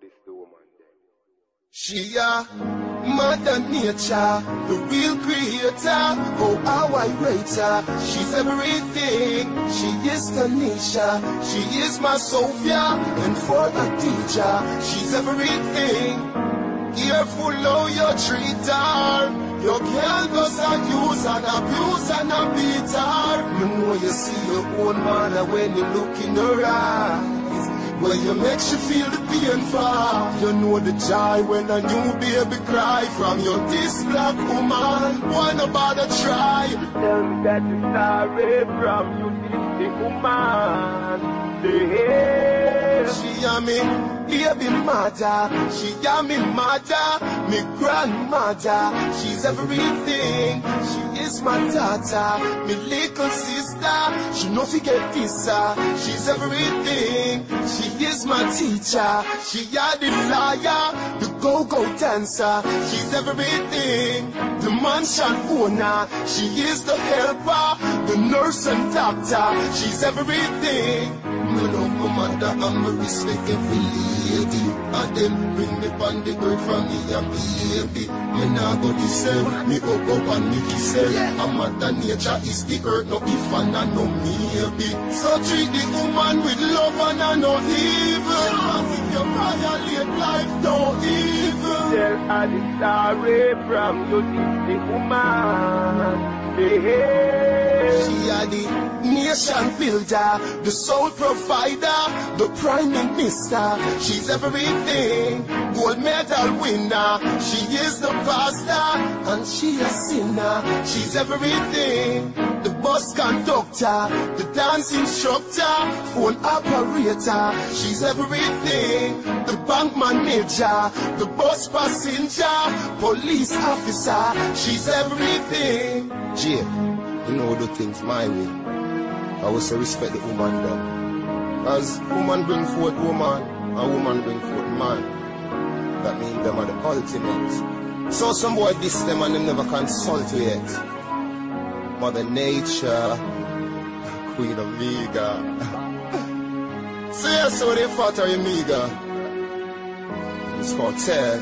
this woman then. She a mother nature, the real creator. Oh, rate her. She's everything. She is Tanisha. She is my Sophia. And for a teacher, she's everything. Careful how you treat her. You can't just accuse and abuse and beat her. You know you see your own mother when you look in her eyes. Well, you makes you feel the pain for. You know the joy when a new baby cry from your this black woman. Why no bother try? Tell me that you're sorry from you, this woman. The Me baby mother, she a me mother, me grandmother. She's everything. She is my daughter, me little sister. She no forget this. She's everything. She is my teacher. She a the liar, go-go dancer. She's everything. The mansion owner. She is the helper, the nurse and doctor. She's everything. Me love my mother and me respect every lady. And them bring me on the earth from me a baby. Me nah go disturb, me hug up and me kiss her. And mother nature is the earth, no if and a no maybe. So treat the woman with love and a no evil. As if you violate life, no evil. Tell her the from you, this woman. The She are the nation builder, the soul provider, the prime minister. She's everything, gold medal winner. She is the pastor, and she a sinner. She's everything, the bus conductor, the dance instructor, phone operator. She's everything, the bank manager, the bus passenger, police officer. She's everything. Jay, you know do things my way. I will say respect the woman them. As woman bring forth woman, and woman bring forth man. That means them are the ultimate. So some boy diss them and them never consult you yet. Mother Nature, Queen Omega. Say so they fought her Omega. It's called tell.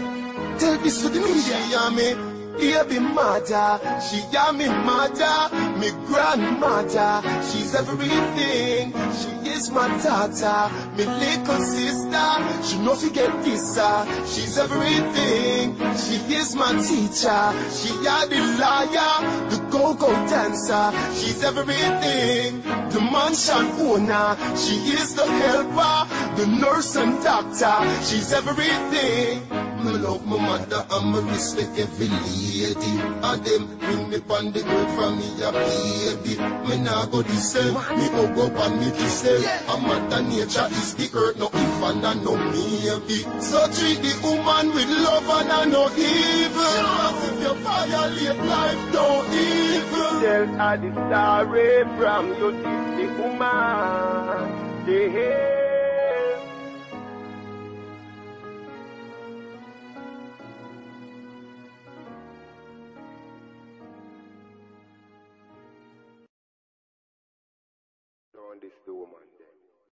Tell this to the media, yeah, me. Baby mother, she a me mother, me grandmother. She's everything. She is my daughter, me little sister. She no forget this. uh, She's everything. She is my teacher. She a the liar, the go-go dancer. She's everything. The mansion owner. She is the helper, the nurse and doctor. She's everything. Me love my mother and me respect every lady. And them bring me on the earth from me a baby. Me nah go disturb, me hug up and me kiss them. And mother nature is the earth, no if and a no maybe. So treat the woman with love and a no evil. As if you violate life, no evil. Tell her the story from you, this the woman. The on this woman.